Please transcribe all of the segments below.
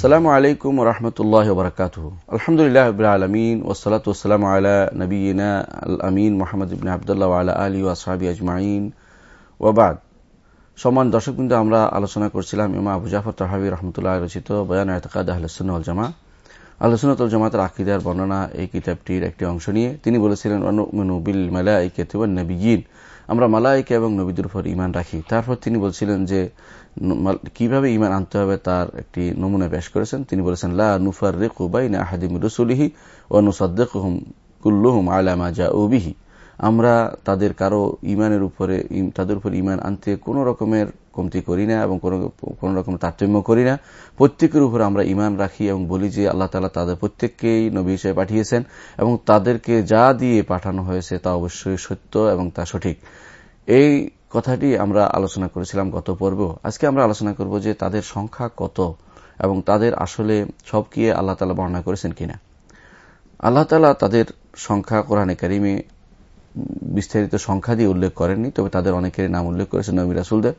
আসসালামু আলাইকুম রহমতুল্লাহ বরকাত আলহামদুলিল্লাহ আলমিন ওসলাত ওসালাম আলা নবীনা আল আমিন মোহাম্মদ ইবিন আবদুল্লাহ আলা আলী ওয়াসাবি আজমাইন। ওবাদ সমান দর্শক বিন্দু আমরা আলোচনা করছিলাম ইমা আবু জাফর তহাবি রহমতুল্লাহ রচিত বয়ান এতকাদ আহলসুল জামা আলোচনাতুল জামাতের আকিদার বর্ণনা এই কিতাবটির একটি অংশ নিয়ে তিনি বলেছিলেন বিল মালাইকে নবীন আমরা মালাইকে এবং নবীদের উপর ইমান রাখি। তারপর তিনি বলছিলেন যে কীভাবে ইমান আনতে হবে তার একটি নমুনা পেশ করেছেন। তিনি বলেছেন, লা নুফার রেকুবাইন আহাদিম রসুলিহি ও নুসাদ্দেকুম কুল্লুহুম আলামা যা ওবিহি আমরা তাদের কারও ইমানের উপরে তাদের উপর ইমান আনতে কোন রকমের কমতি করি না এবং কোন রকম তারতম্য করি না। প্রত্যেকের উপর আমরা ইমান রাখি এবং বলি যে আল্লাহ তালা তাদের প্রত্যেককেই নবী হিসেবে পাঠিয়েছেন এবং তাদেরকে যা দিয়ে পাঠানো হয়েছে তা অবশ্যই সত্য এবং তা সঠিক। এই কথাটি আমরা আলোচনা করেছিলাম গত পর্ব। আজকে আমরা আলোচনা করব যে তাদের সংখ্যা কত এবং তাদের আসলে সব কি আল্লাহ তালা বর্ণনা করেছেন কিনা। আল্লাহ তালা তাদের সংখ্যা কোরআনে কারিমে বিস্তারিত সংখ্যা দিয়ে উল্লেখ করেননি, তবে তাদের অনেকের নাম উল্লেখ করেছেন নবী রাসুলদের।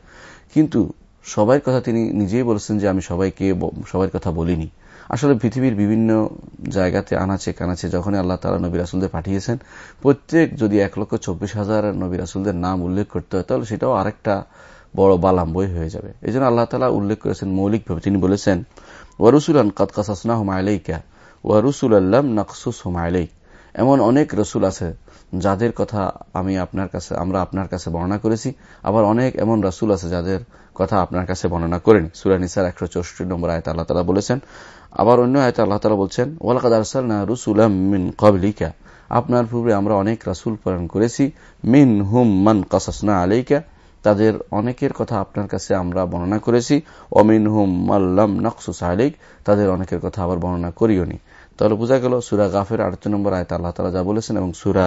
কিন্তু সবাই কথা তিনি নিজেই বলেছেন যে আমি সবাইকে সবার কথা বলিনি। আসলে পৃথিবীর বিভিন্ন জায়গাতে আনাচে কানাচে যখনই আল্লাহ তালা নবী রাসুলদের পাঠিয়েছেন, প্রত্যেক যদি এক লক্ষ চব্বিশ হাজার নবী রাসুলদের নাম উল্লেখ করতে হয়, তাহলে সেটাও আরেকটা বড় বালাম বই হয়ে যাবে। এই জন্য আল্লাহ তালা উল্লেখ করেছেন মৌলিকভাবে। তিনি বলেছেন ওয়ারুসুলান কতকাসাসনা হুমায়লাইকা ওয়ারুসুল আল্লাম নকসুস হুমায়লাইক এমন অনেক রসুল আছে যাদের কথা আমি আপনার কাছে, আমরা আপনার কাছে বর্ণনা করেছি। আবার অনেক এমন রসুল আছে যাদের কথা আপনার কাছে বর্ণনা করেনি। সুরানিসার একশো চৌষট্টি নম্বর আয়তা আল্লাহ তালা বলেছেন আবার অন্য আয়তা আল্লাহ তালা বলছেন, ওয়ালাকাদ আরসাল না রুসুলাম মিন কবলিকা আপনার পূর্বে আমরা অনেক রাসুল প্রেরণ করেছি মিন হুম মান কাসাসনা আলাইকা। তাদের অনেকের কথা আপনার কাছে আমরা বর্ণনা করেছি অমিন হুম মাল্লাম নকসুস আলাইক। তাদের অনেকের কথা আবার বর্ণনা করিওনি তাহলে বোঝা গেল সুরা গাফের আটটি নম্বর আয়ত আল্লাহ তালা যা বলেছেন এবং সুরা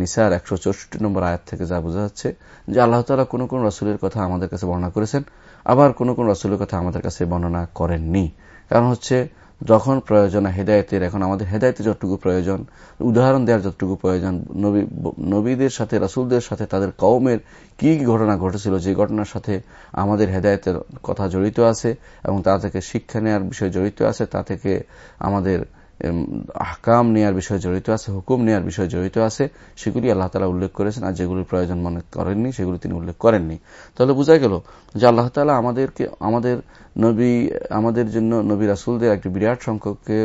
নিসার একশো চৌষট্টি নম্বর আয়াত থেকে যা বোঝা যাচ্ছে যে আল্লাহ তালা কোন কোন রসুলের কথা আমাদের কাছে বর্ণনা করেছেন, আবার কোন কোন রসুলের কথা আমাদের কাছে বর্ণনা করেননি। কারণ হচ্ছে যখন প্রয়োজন, হেদায়তের, এখন আমাদের হেদায়তে যতটুকু প্রয়োজন, উদাহরণ দেওয়ার যতটুকু প্রয়োজন, নবী, নবীদের সাথে, রাসুলদের সাথে, তাদের কওমের কি ঘটনা ঘটেছিল, যে ঘটনার সাথে আমাদের হেদায়তের কথা জড়িত আছে এবং তা থেকে শিক্ষা নেওয়ার বিষয় জড়িত আছে, তা থেকে আমাদের আহকাম নেওয়ার বিষয় জড়িত আছে, হুকুম নেওয়ার বিষয় জড়িত আছে, সেগুলি আল্লাহ তালা উল্লেখ করেছেন, আর যেগুলির প্রয়োজন মনে করেননি, সেগুলি তিনি উল্লেখ করেননি। তাহলে বোঝা গেল যে আল্লাহ তালা আমাদেরকে, আমাদের নবী, আমাদের জন্য নবী রাসুলদের একটি বিরাট সংখ্যককে,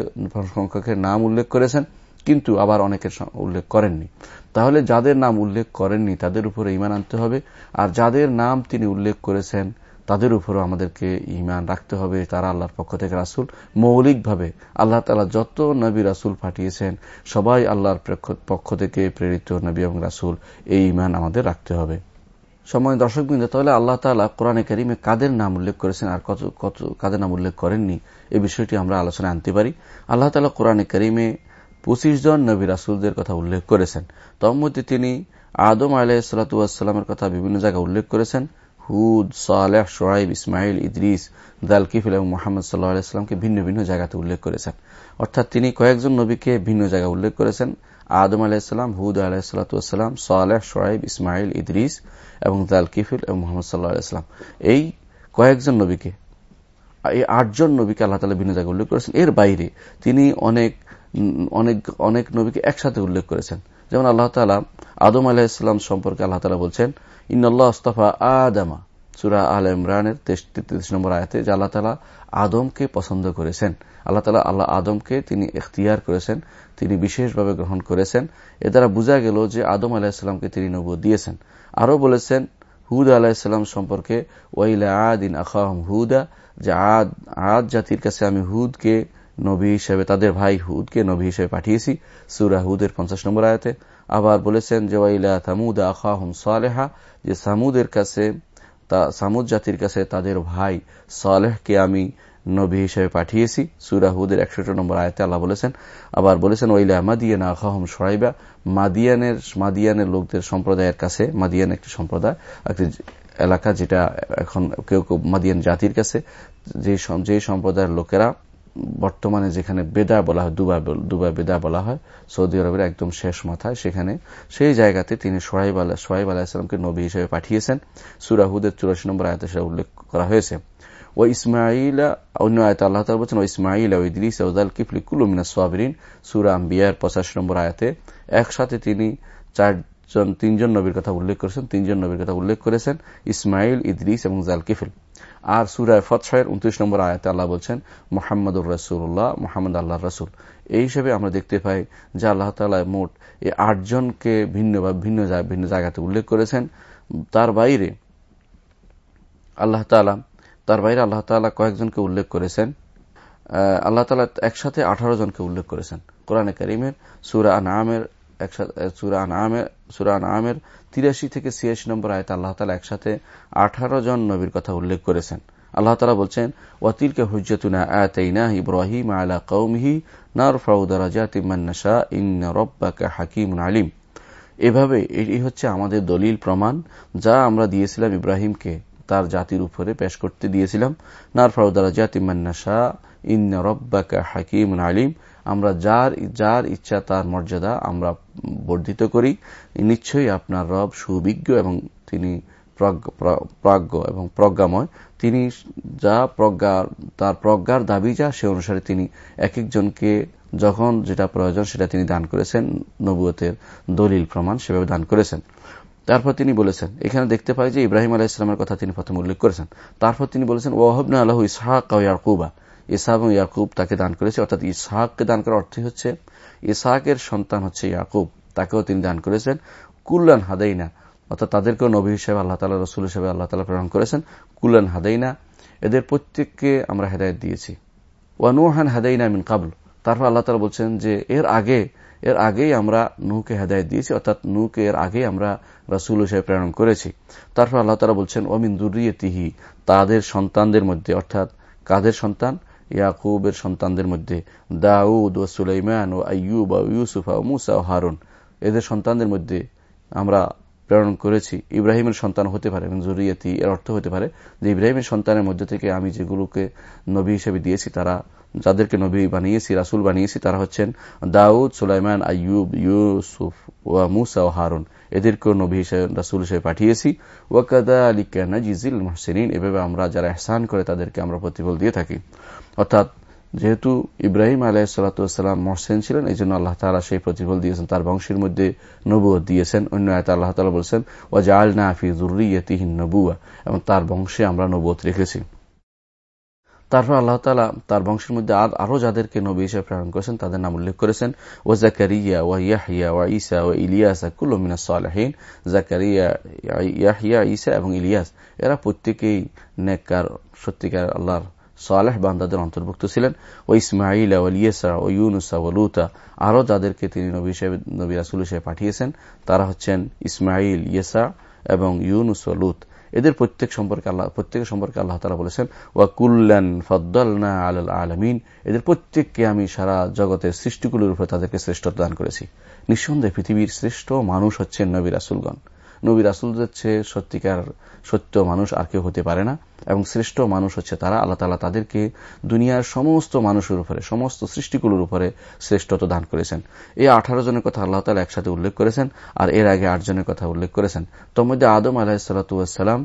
সংখ্যকের নাম উল্লেখ করেছেন, কিন্তু আবার অনেকের উল্লেখ করেননি। তাহলে যাদের নাম উল্লেখ করেননি, তাদের উপরে ইমান আনতে হবে, আর যাদের নাম তিনি উল্লেখ করেছেন তাদের উপরও আমাদেরকে ইমান রাখতে হবে, তারা আল্লাহর পক্ষ থেকে রাসুল, মৌলিকভাবে আল্লাহ তালা যত নবী রাসুল পাঠিয়েছেন, সবাই আল্লাহর পক্ষ থেকে প্রেরিত নবী এবং রাসুল, এই ইমান আমাদের রাখতে হবে। সময় দর্শকবৃন্দ তাহলে আল্লাহ তালা কোরআনে কারিমে কাদের নাম উল্লেখ করেছেন আর কত কত, কাদের নাম উল্লেখ করেননি? এই বিষয়টি আমরা আলোচনায় আনতে পারি। আল্লাহ তালা কোরআনে কারিমে পঁচিশ জন নবী রাসুলদের কথা উল্লেখ করেছেন। তন্মধ্যে তিনি আদম আলাহিসাল্লামের কথা বিভিন্ন জায়গায় উল্লেখ করেছেন। হুদ, সালেহ সোহাইব ইসমাইল ইদ্রিস দালকিফিল এবং মোহাম্মদ সাল্লাহ আলাইস্লামকে ভিন্ন ভিন্ন জায়গাতে উল্লেখ করেছেন। অর্থাৎ তিনি কয়েকজন নবীকে ভিন্ন জায়গায় উল্লেখ করেছেন। আদম আলাহিসাম হুদ আলাহিসাল্লাম সালেহ সোহাইব ইসমাইল ইদ্রিস এবং দালকিফিল এবং মোহাম্মদ সাল্লাহ আলাইস্লাম এই কয়েকজন নবীকে, এই আটজন নবীকে আল্লাহ তালা ভিন্ন জায়গায় উল্লেখ করেছেন। এর বাইরে তিনি অনেক অনেক অনেক নবীকে একসাথে উল্লেখ করেছেন। যেমন আল্লাহ তালা আদম আলাহিসাম সম্পর্কে আল্লাহ তালা বলছেন ইন্নআল্লাহ আস্তফা আদামা। সুরা আল ইমরানের তেত্রিশ নম্বর আয়াতে যে আল্লাহ তালা আদমকে পছন্দ করেছেন। আল্লাহ তালা আল্লাহ আদমকে তিনি এখতিয়ার করেছেন, তিনি বিশেষভাবে গ্রহণ করেছেন। এ দ্বারা বোঝা গেল যে আদম আলাহিসাল্লামকে তিনি নবু দিয়েছেন। আরও বলেছেন, হুদ আলাহিসাল্লাম সম্পর্কে, ওয়াইলা আদিন আখাহম হুদা। যে আদ আদ জাতির কাছে আমি হুদকে নবী হিসেবে তাদের ভাই হুদকে নবী হিসেবে পাঠিয়েছি। সুরা হুদের পঞ্চাশ নম্বর আয়তে আবার বলেছেন যে সালেহা যে সামুদের কাছে তা, সামুদ জাতির কাছে তাদের ভাই সালেহকে আমি নবী হিসেবে পাঠিয়েছি। সুরাহুদের একষট্টি নম্বর আয়তে আল্লাহ বলেছেন, আবার বলেছেন ওইলা মাদিয়ান আখাহম সরাইবা মাদিয়ানের মাদিয়ানের লোকদের সম্প্রদায়ের কাছে, মাদিয়ান একটি সম্প্রদায়, একটি এলাকা যেটা এখন কেউ কেউ মাদিয়ান জাতির কাছে যে সম্প্রদায়ের লোকেরা বর্তমানে যেখানে বেদা বলা হয় দুবাই দুবাই বেদা বলা হয়, সৌদি আরবের একদম শেষ মাথায় সেখানে সেই জায়গাতে তিনি সোহাইব আল্লাহ সোহাইব আলাহিসামকে নবী হিসেবে পাঠিয়েছেন। সুরাহুদের চুরাশি নম্বর আয়তে সেটা উল্লেখ করা হয়েছে। ও ইসমাইলা অন্য আয়তা আল্লাহ বলছেন, ও ইসমাইল ও ইদরিস ওদাল কিফলি কুলুমিনা সোয়াবরিন সুরা আম্বিয়ার পঁচাশি নম্বর আয়াতে একসাথে তিনি চারজন তিনজন নবীর কথা উল্লেখ করেছেন, তিনজন নবীর কথা উল্লেখ করেছেন ইসমাইল ইদরিস এবং জাল কিফিল আর সুরায় ফতশাহের উনত্রিশ নম্বর আয়াতে আল্লাহ বলছেন, মোহাম্মদুর রসুল্লাহ মোহাম্মদ আল্লাহ রসুল। এই হিসেবে আমরা দেখতে পাই যে আল্লাহ তালা মোট এই আটজনকে ভিন্ন বা ভিন্ন ভিন্ন জায়গাতে উল্লেখ করেছেন। তার বাইরে আল্লাহ তালা তার বাইরে আল্লাহ তালা কয়েকজনকে উল্লেখ করেছেন। আল্লাহ তালা একসাথে আঠারো জনকে উল্লেখ করেছেন। কোরআনে করিমের সুরা আনামের সুরা আনামের সুরা আনামের তিরাশি থেকে ছিয়াশি নম্বর আয়তা আল্লাহ তালা একসাথে আঠারো জন নবীর কথা উল্লেখ করেছেন। আল্লাহ তালা বলছেন ওয়াতিলকে হুজ্জতুনা আতাইনা ইব্রাহিম আলা কৌমহি নারফাউ দারাজাতিমান্নাশা ইন্না রব্বাকা হাকিম আলিম। এভাবে এটি হচ্ছে আমাদের দলিল প্রমাণ, যা আমরা দিয়েছিলাম ইব্রাহিমকে, তার জাতির উপরে পেশ করতে দিয়েছিলাম। নার নারফাউ দারাজাতিমান্নাশা ইন্না রব্বাকা হাকিম আলিম। আমরা যার যার ইচ্ছা, তার মর্যাদা আমরা বর্ধিত করি। নিশ্চয়ই আপনার রব সুবিজ্ঞ এবং তিনি প্রাজ্ঞ এবং প্রজ্ঞাময়। তিনি যা প্রজ্ঞার তার প্রজ্ঞার দাবি যা, সে অনুসারে তিনি এক একজনকে যখন যেটা প্রয়োজন সেটা তিনি দান করেছেন। নবুয়তের দলিল প্রমাণ সেভাবে দান করেছেন। তারপর তিনি বলেছেন, এখানে দেখতে পাই যে ইব্রাহিম আলাহ ইসলামের কথা তিনি প্রথমে উল্লেখ করেছেন। তারপর তিনি বলেছেন, ওয়াহবনা আল্লাহ ইসহাক ইয়াকুবা। ইসা এবং ইয়াকুব তাকে দান করেছে, অর্থাৎ ইসহাককে দান করার অর্থ হচ্ছে ইসহাকের সন্তান হচ্ছে ইয়াকুব, তাকেও তিনি দান করেছেন। কুল্লান হাদাইনা, অর্থাৎ তাদেরকেও নবী হিসেবে আল্লাহ তালা রসুল হিসেবে আল্লাহ তালা প্রেরণ করেছেন। কুল্লান হাদাইনা, এদের প্রত্যেককে আমরা হেদায়ত দিয়েছি। ওয়ানুহান হাদাইনা মিন কাবল তারপর আল্লাহ তালা বলছেন যে এর আগে, এর আগেই আমরা নুকে হেদায়ত দিয়েছি, অর্থাৎ নুকে এর আগে আমরা রসুল হিসেবে প্রেরণ করেছি। তারপর আল্লাহ তালা বলছেন ওমিন তিহি তাদের সন্তানদের মধ্যে, অর্থাৎ কাদের সন্তান? ইয়াকুবের সন্তানদের মধ্যে, দাউদ ও সুলাইমান ও আইয়ুব ও ইউসুফা ও মুসা ও হারুন। এদের সন্তানদের মধ্যে আমরা প্রেরণ করেছি, ইব্রাহিমের সন্তান হতে পারে এবং জরিয়াতি এর অর্থ হতে পারে যে, ইব্রাহিমের সন্তানের মধ্যে থেকে আমি যেগুলোকে নবী হিসেবে দিয়েছি, তারা যাদেরকে নবী বানিয়েছি, রাসুল বানিয়েছি, তারা হচ্ছেন দাউদ, সুলাইমান, আইয়ুব, ইউসুফ ওয়া মুসা ও হারুন। এদেরকেও নবী হিসেবে, রাসুল হিসেবে পাঠিয়েছি। ওয়াকাদা আলিকা নাজিজিল মহসেনিন। এভাবে আমরা যারা এহসান করে তাদেরকে আমরা প্রতিফল দিয়ে থাকি। অর্থাৎ যেহেতু ইব্রাহিম আলাহিসাল্লাম মহসেন ছিলেন এই জন্য আল্লাহ তালা সেই প্রতিফল দিয়েছেন। তার বংশের মধ্যে নবুয় দিয়েছেন। অন্য আয়ত আল্লাহ তালা বলছেন ওয়াজা আল নাফি জুরিয়তিহীন নবুয়া এবং তার বংশে আমরা নবুয়ত রেখেছি। তারপর আল্লাহ তালা তার বংশের মধ্যে আর আরও যাদেরকে নবী হিসেবে প্রেরণ করেছেন, তাদের নাম উল্লেখ করেছেন। ও জাকারিয়া ওয়া ইয়াহিয়া ওয়া ইসা ও ইলিয়াস কুল্লমিনা সালাহীন। জাকারিয়া ইয়াহিয়া ইসা এবং ইলিয়াস, এরা প্রত্যেকেই নেককার, সত্যিকার আল্লাহর সালেহ বান্দাদের অন্তর্ভুক্ত ছিলেন। ও ইসমাইল ইয়েসা ও ইউনুসা, ও লুতা আরও যাদেরকে তিনি নবী হিসেবে, নবী রাসুল হিসেবে পাঠিয়েছেন, তারা হচ্ছেন ইসমাইল ইয়েসা এবং ইউনুস ও লুত। এদের প্রত্যেক সম্পর্কে আল্লাহ, প্রত্যেকের সম্পর্কে আল্লাহ তালা বলেছেন, ওয়া কুল্লান ফদ্দলনা আল আলমিন এদের প্রত্যেককে আমি সারা জগতের সৃষ্টিগুলোর উপরে তাদেরকে শ্রেষ্ঠ দান করেছি। নিঃসন্দেহে পৃথিবীর শ্রেষ্ঠ মানুষ হচ্ছেন নবী রাসুলগণ। নবী রাসুলদের হচ্ছে সত্যিকার সত্য মানুষ আর কেউ হতে পারে না, এবং শ্রেষ্ঠ মানুষ হচ্ছে তারা। আল্লাহ তালা তাদেরকে দুনিয়ার সমস্ত মানুষের উপরে, সমস্ত সৃষ্টিগুলোর উপরে শ্রেষ্ঠত্ব দান করেছেন। এই আঠারো জনের কথা আল্লাহ তালা একসাথে উল্লেখ করেছেন, আর এর আগে আট জনের কথা উল্লেখ করেছেন। তোর মধ্যে আদম আলাহিসাল্লাম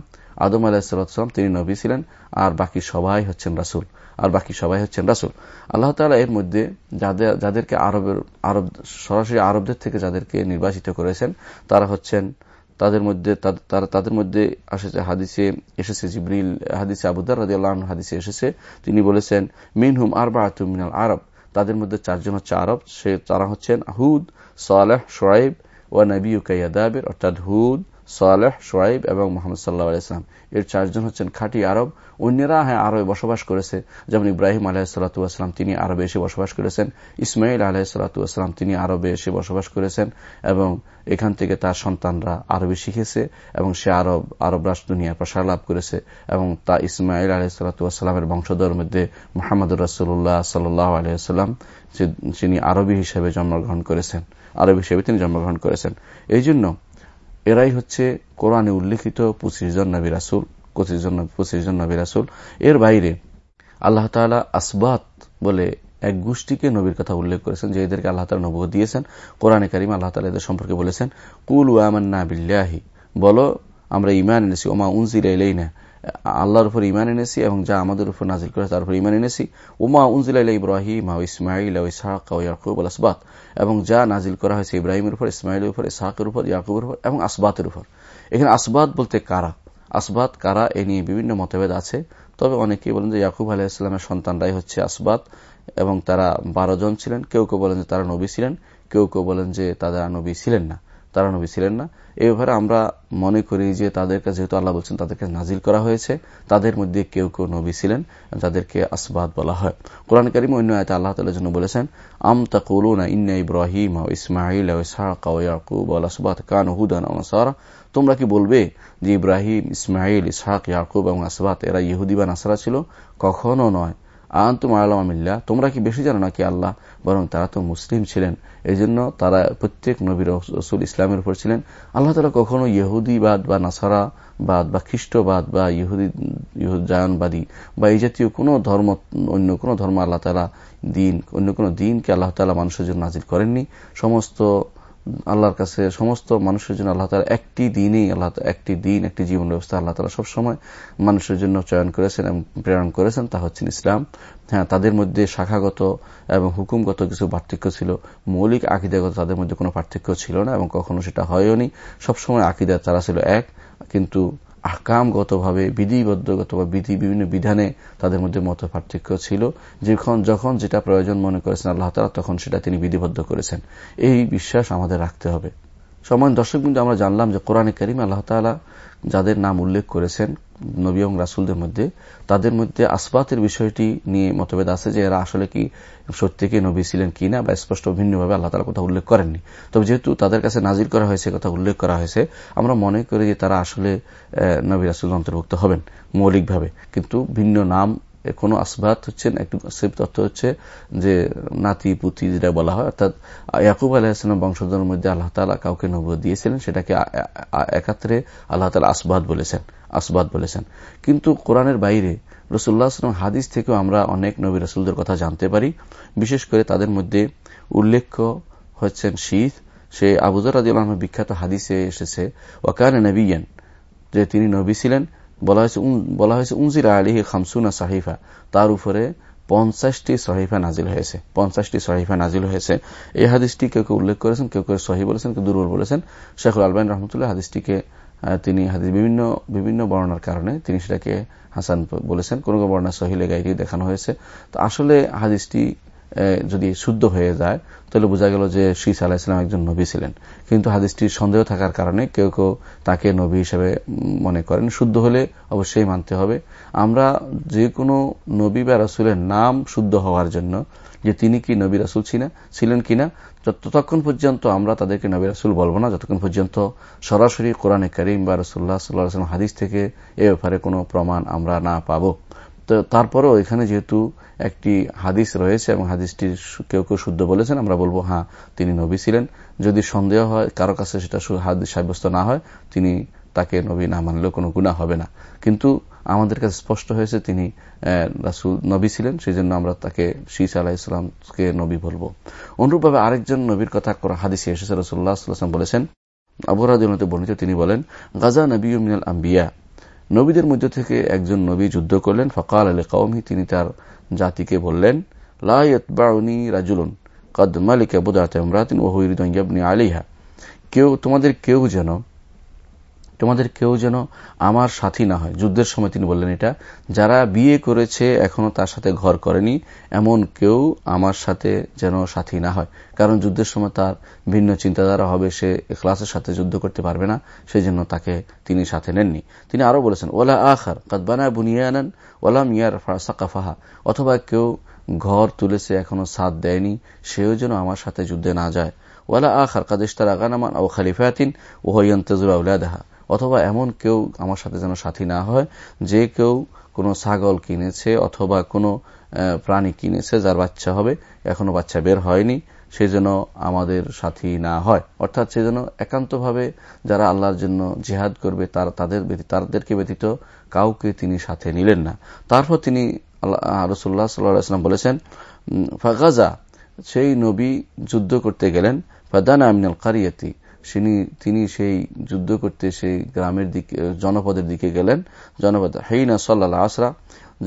আদম আলাহিসাল্লাম তিনি নবী ছিলেন, আর বাকি সবাই হচ্ছেন রাসুল, আর বাকি সবাই হচ্ছেন রাসুল। আল্লাহ তালা এর মধ্যে যাদের, যাদেরকে আরবের, আরব, সরাসরি আরবদের থেকে যাদেরকে নির্বাচিত করেছেন, তারা হচ্ছেন তাদের মধ্যে তারা তাদের মধ্যে আসেছে হাদিসে, এসেছে জিবরিল, হাদিসে আবুদার রাজি আল্লাহ হাদিসে এসেছে। তিনি বলেছেন মিন হুম আর বা মিনাল আরব। তাদের মধ্যে চারজন হচ্ছে আরব, সে, তারা হচ্ছেন হুদ, সালেহ সোয়াইব ও নবী কাইয়াদাবের অর্থাৎ হুদ সালেহ সোয়াইব এবং মোহাম্মদ সাল্লাহ আলাইসলাম এর চারজন হচ্ছেন খাঁটি আরব। অন্যরা হ্যাঁ আরবে বসবাস করেছে। যেমন ইব্রাহিম আলাহিসাল্লাতুয়াসাল্লাম তিনি আরবে এসে বসবাস করেছেন। ইসমাইল আলাহিসাল্লাতুয়াসাল্লাম তিনি আরবে এসে বসবাস করেছেন। এবং এখান থেকে তার সন্তানরা আরবি শিখেছে এবং সে আরব আরব রাষ্ট্র দুনিয়ার প্রসার লাভ করেছে। এবং তা ইসমাইল আলাহিসাল্লাতুয়াসাল্লামের বংশধর মধ্যে মোহাম্মদুর রাসুল্লাহ সাল্লাহ আলহিহাস্লাম যিনি আরবি হিসেবে জন্মগ্রহণ করেছেন। আরবি হিসেবে তিনি জন্মগ্রহণ করেছেন। এই জন্য এরাই হচ্ছে কোরআনে উল্লেখিত পঁচিশ জন নবী রাসুল পঁচিশ জন পঁচিশ জন নবী রাসুল। এর বাইরে আল্লাহ তালা আসবাত বলে এক গোষ্ঠীকে নবীর কথা উল্লেখ করেছেন, যে এদেরকে আল্লাহ তালা নবুয় দিয়েছেন। কোরআনে কারিম আল্লাহ তালা এদের সম্পর্কে বলেছেন, কুল ওয়ামান্না বিল্লাহি। বলো, আমরা ইমান এনেছি। ওমা উনজির এলেই না আল্লাহর উপর ইমান এনেছি এবং যা আমাদের উপর নাজিল করে তার উপর ইমান এনেছি। উমা উনজিল ইব্রাহিম ইসমাইল ইসহাক ইয়াকুব আল আসবাত। এবং যা নাজিল করা হয়েছে ইব্রাহিমের উপর ইসমাইলের উপর, ইসহাকের উপর, ইয়াকুবের উপর এবং আসবাতের উপর। এখানে আসবাদ বলতে কারা? আসবাদ কারা? এ নিয়ে বিভিন্ন মতভেদ আছে। তবে অনেকেই বলেন যে ইয়াকুব আলাহ ইসলামের সন্তানরাই হচ্ছে আসবাদ এবং তারা বারো জন ছিলেন। কেউ কেউ বলেন যে তারা নবী ছিলেন। কেউ কেউ বলেন যে তারা নবী ছিলেন না। তারা নবী ছিলেন না। এই ব্যাপারে আমরা মনে করি যে তাদেরকে যেহেতু আল্লাহ বলছেন তাদেরকে নাজিল করা হয়েছে, তাদের মধ্যে কেউ কেউ নবী ছিলেন তাদেরকে আসবাদ বলা হয়। কোরআন করিম অন্য আয়তে আল্লাহ তালের জন্য বলেছেন, আম তাকুলুনা ইন্না ইব্রাহিম ইসমাইল ইয়াকুব আসবাদ কান হুদান তোমরা কি বলবে যে ইব্রাহিম ইসমাইল ইসহাক, ইয়াকুব এবং আসবাত এরা ইহুদি বা নাসারা ছিল? কখনো নয়। আন্তুম আল্লাহ তোমরা কি বেশি জানো নাকি আল্লাহ? বরং তারা তো মুসলিম ছিলেন। এই জন্য তারা প্রত্যেক নবীর রসুল ইসলামের উপর ছিলেন। আল্লাহ তালা কখনো ইহুদিবাদ বা নাসারা বাদ বা খ্রিস্টবাদ বা ইহুদি জায়নবাদী বা এই জাতীয় কোনো ধর্ম, অন্য কোনো ধর্ম আল্লাহ তালা দিন অন্য কোনো দিনকে আল্লাহ তালা মানুষের জন্য নাজির করেননি। সমস্ত আল্লাহর কাছে সমস্ত মানুষের জন্য আল্লাহ তালা একটি দিনই আল্লাহ একটি দিন, একটি জীবন ব্যবস্থা আল্লাহ তালা সবসময় মানুষের জন্য চয়ন করেছেন এবং প্রেরণ করেছেন, তা হচ্ছেন ইসলাম। হ্যাঁ তাদের মধ্যে শাখাগত এবং হুকুমগত কিছু পার্থক্য ছিল। মৌলিক আকিদাগত তাদের মধ্যে কোনো পার্থক্য ছিল না এবং কখনো সেটা হয়নি সবসময় আকিদা তারা ছিল এক, কিন্তু আহকামগতভাবে বিধিবদ্ধগত বা বিধি বিভিন্ন বিধানে তাদের মধ্যে মত পার্থক্য ছিল। যখন যখন যেটা প্রয়োজন মনে করেছেন আল্লাহ তালা তখন সেটা তিনি বিধিবদ্ধ করেছেন। এই বিশ্বাস আমাদের রাখতে হবে। সময় দর্শক কিন্তু আমরা জানলাম যে কোরআনে করিম আল্লাহ তালা যাদের নাম উল্লেখ করেছেন, নবী এবং রাসুলদের মধ্যে, তাদের মধ্যে আসবাতের বিষয়টি নিয়ে মতভেদ আছে যে এরা আসলে কি সত্যিকে নবী ছিলেন কিনা বা স্পষ্ট ভিন্নভাবে আল্লাহ তালা কথা উল্লেখ করেননি। তবে যেহেতু তাদের কাছে নাজির করা হয়েছে, কথা উল্লেখ করা হয়েছে, আমরা মনে করি যে তারা আসলে নবী রাসুল অন্তর্ভুক্ত হবেন মৌলিকভাবে। কিন্তু ভিন্ন নাম কোনো আসবাত হচ্ছেন একটু তথ্য হচ্ছে যে নাতি, পুতি যেটা বলা হয়, অর্থাৎ ইয়াকুব আলাহিসাম বংশধরের মধ্যে আল্লাহ তালা কাউকে নব দিয়েছিলেন, সেটাকে একাত্রে আল্লাহ তালা আসবাদ বলেছেন আসবাদ বলেছেন। কিন্তু কোরআনের বাইরে রসুল্লাহ আসলাম হাদিস থেকেও আমরা অনেক নবী রসুলদের কথা জানতে পারি, বিশেষ করে তাদের মধ্যে উল্লেখ্য হচ্ছেন শীত সে আবুজর আদি বিখ্যাত হাদিসে এসেছে ওয়াকান নবীন যে তিনি নবী ছিলেন বলা হয়েছে বলা হয়েছে উনজির আলিহি খামসুনা সাহিফা। তার উপরে পঞ্চাশটি সহিফা নাজিল হয়েছে। পঞ্চাশটি সহিফা নাজিল হয়েছে। এই হাদিসটি কেউ কেউ উল্লেখ করেছেন, কেউ কেউ সহি বলেছেন, কেউ দুর্বল বলেছেন। শেখুল আলবাইন রহমতুল্লাহ হাদিসটিকে তিনি হাদিস বিভিন্ন বিভিন্ন বর্ণার কারণে তিনি সেটাকে হাসান বলেছেন। কোন বর্ণা সহিলে গাইটি দেখানো হয়েছে। তো আসলে হাদিসটি যদি শুদ্ধ হয়ে যায়, তাহলে বোঝা গেল যে শীষ আলাহ ইসলাম একজন নবী ছিলেন। কিন্তু হাদিসটির সন্দেহ থাকার কারণে কেউ কেউ তাকে নবী হিসেবে মনে করেন। শুদ্ধ হলে অবশ্যই মানতে হবে। আমরা যে কোনো নবী বা রাসুলের নাম শুদ্ধ হওয়ার জন্য, যে তিনি কি নবী রাসুল ছিলেন কিনা ততক্ষণ পর্যন্ত আমরা তাদেরকে নবী রাসুল বলব না, যতক্ষণ পর্যন্ত সরাসরি কোরআনে করিম বা রসুল্লাহ সাল্লাহ হাদিস থেকে এ ব্যাপারে কোনো প্রমাণ আমরা না পাবো। তো তারপরও এখানে যেহেতু একটি হাদিস রয়েছে এবং হাদিসটি কেউ কেউ শুদ্ধ বলেছেন, আমরা বলব হ্যাঁ তিনি নবী ছিলেন। যদি সন্দেহ হয়, কারও কাছে সেটা সাব্যস্ত না হয়, তিনি তাকে নবী না মানলেও কোনো গুণা হবে না। কিন্তু আমাদের কাছে স্পষ্ট হয়েছে, তিনি রাসুল নবী ছিলেন সেই জন্য আমরা তাকে শীষ আলাহ ইসলামকে নবী বলব। অনুরূপভাবে আরেকজন নবীর কথা হাদিসে এসেছে রসুল্লাহ বলেছেন আবহাওয়া বর্ণিত তিনি বলেন, গাজা নবী মিনাল আম্বিয়া। নবীদের মধ্য থেকে একজন নবী যুদ্ধ করলেন। ফকাল আলী কৌমি তিনি তার জাতিকে বললেন লাউনি রাজুলন কদ মালিকা বুদাত ইমরাতিন ওহিরুদ্দিন আলিহা কেউ, তোমাদের কেউ যেন তোমাদের কেউ যেন আমার সাথী না হয়। যুদ্ধের সময় তিনি বললেন এটা। যারা বিয়ে করেছে, এখনও তার সাথে ঘর করেনি, এমন কেউ আমার সাথে যেন সাথী না হয়। কারণ যুদ্ধের সময় তার ভিন্ন চিন্তাধারা হবে, সে ক্লাসের সাথে যুদ্ধ করতে পারবে না সেই জন্য তাকে তিনি সাথে নেননি। তিনি আরও বলেছেন, ওলা আখার কাদবানা বুনিয়ানান ওলা মিয়ার সাকাফাহা। অথবা কেউ ঘর তুলেছে, এখনও সাথ দেয়নি, সেও যেন আমার সাথে যুদ্ধে না যায়। ওয়ালা আখার কাদিস্তার আগানামান ও খালিফাতিন ওহয়ন্তজুর আউলাদাহা অথবা এমন কেউ আমার সাথে যেন সাথী না হয়, যে কেউ কোনো ছাগল কিনেছে অথবা কোনো প্রাণী কিনেছে যার বাচ্চা হবে, এখনও বাচ্চা বের হয়নি, সে যেন আমাদের সাথী না হয়। অর্থাৎ সে যেন একান্তভাবে যারা আল্লাহর জন্য জেহাদ করবে, তার তাদের তাদেরকে ব্যতীত কাউকে তিনি সাথে নিলেন না। তারপর তিনি রসুল্লাহ সাল্লাম বলেছেন ফাগাজা, সেই নবী যুদ্ধ করতে গেলেন, ফাদানা আমিনাল কারিয়াতি তিনি তিনি সেই যুদ্ধ করতে সেই গ্রামের দিকে, জনপদের দিকে গেলেন। জনপদ, হেইনা সাল্লাহ আসরা,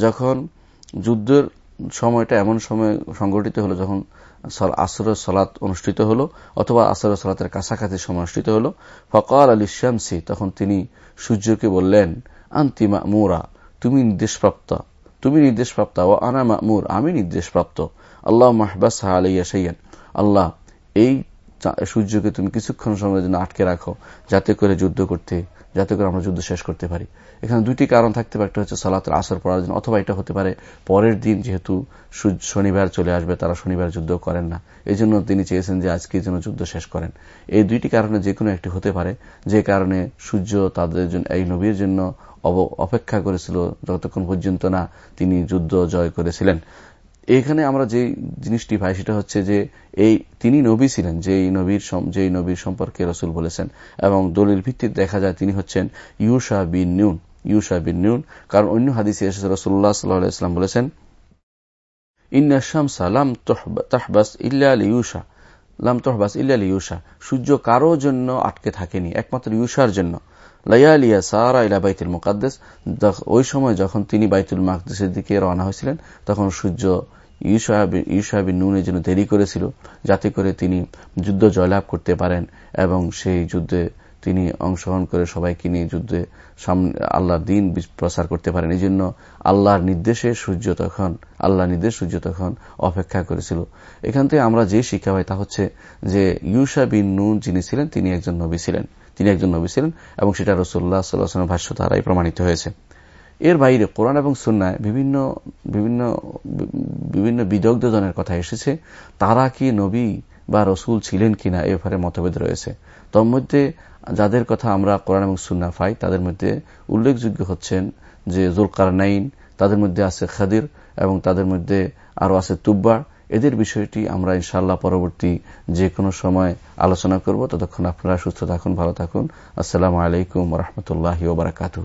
যখন যুদ্ধের সময়টা এমন সময় সংগঠিত হলো, যখন আসর সালাত অনুষ্ঠিত হলো, অথবা আসর সালাতের কাছাকাছি সময় অনুষ্ঠিত হলো, ফকাল আলী শ্যামসি তখন তিনি সূর্যকে বললেন আন্তিমা মুরা তুমি নির্দেশপ্রাপ্ত তুমি নির্দেশপ্রাপ্ত, ও আনা মামুর, আমি নির্দেশপ্রাপ্ত। আল্লাহ মাহবাস আলাইয়া সাইয়ান আল্লাহ, এই সূর্যকে তুমি কিছুক্ষণ সময়ের জন্য আটকে রাখো, যাতে করে যুদ্ধ করতে, যাতে করে আমরা যুদ্ধ শেষ করতে পারি। এখানে দুটি কারণ থাকতে পারে, একটা হচ্ছে সালাতের আসর পড়ার জন্য, অথবা এটা হতে পারে পরের দিন যেহেতু শনিবার চলে আসবে, তারা শনিবার যুদ্ধ করেন না। এই জন্য তিনি চেয়েছেন যে আজকে যেন যুদ্ধ শেষ করেন। এই দুইটি কারণে যে কোনো একটি হতে পারে, যে কারণে সূর্য তাদের জন্য, এই নবীর জন্য অপেক্ষা করেছিল, যতক্ষণ পর্যন্ত না তিনি যুদ্ধ জয় করেছিলেন। এখানে আমরা যে জিনিসটি ভাই, সেটা হচ্ছে যে এই তিনি নবী ছিলেন, যেই নবীর যেই নবীর সম্পর্কে রসুল বলেছেন এবং দলিল ভিত্তিতে দেখা যায় তিনি হচ্ছেন ইউসা বিন নিউন ইউসা বিন নিউন কারণ অন্য হাদিসে এসেছে রসুল্লাহ সাল্লাহাম বলেছেন ইন্নাশামসা লাম তাহবাস ইল্লা ইউসা লাম তহবাস ইল্লা ইউসা সূর্য কারও জন্য আটকে থাকেনি, একমাত্র ইউসার জন্য। লাইয়ালিয়া সারা ইলা বাইতুল মুকাদ্দেস। ওই সময় যখন তিনি বাইতুল মাকদেসের দিকে রওনা হয়েছিলেন, তখন সূর্য ইউসাহাবিন নুনের জন্য দেরি করেছিল, যাতে করে তিনি যুদ্ধ জয়লাভ করতে পারেন এবং সেই যুদ্ধে তিনি অংশগ্রহণ করে সবাইকে নিয়ে যুদ্ধে আল্লাহর দিন প্রচার করতে পারেন। এই জন্য আল্লাহর নির্দেশে সূর্য তখন, আল্লাহর নির্দেশ সূর্য তখন অপেক্ষা করেছিল। এখান থেকে আমরা যে শিক্ষা পাই তা হচ্ছে যে ইউসা বিন নুন যিনি ছিলেন, তিনি একজন নবী ছিলেন। তিনি একজন নবী ছিলেন এবং সেটা রসুল্লাহ সাল্লাহামের ভাষ্য দ্বারাই প্রমাণিত হয়েছে। এর বাইরে কোরআন এবং সুন্নায় বিভিন্ন বিভিন্ন বিভিন্ন বিদগ্ধজনের কথা এসেছে, তারা কি নবী বা রসুল ছিলেন কিনা এ ব্যাপারে মতভেদ রয়েছে। তোর মধ্যে যাদের কথা আমরা কোরআন এবং সুন্না পাই, তাদের মধ্যে উল্লেখযোগ্য হচ্ছেন যে জুলকার নাইন তাদের মধ্যে আছে খাদির এবং তাদের মধ্যে আরও আছে তুব্বার এদের বিষয়টি আমরা ইনশাল্লাহ পরবর্তী যে কোনো সময় আলোচনা করব। ততক্ষণ আপনারা সুস্থ থাকুন, ভালো থাকুন। আসসালামু আলাইকুম রহমতুল্লাহ ওবরাকাতু